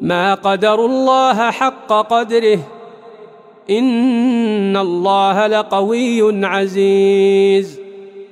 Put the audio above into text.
ما قدروا الله حق قدره. إن الله لقوي عزيز.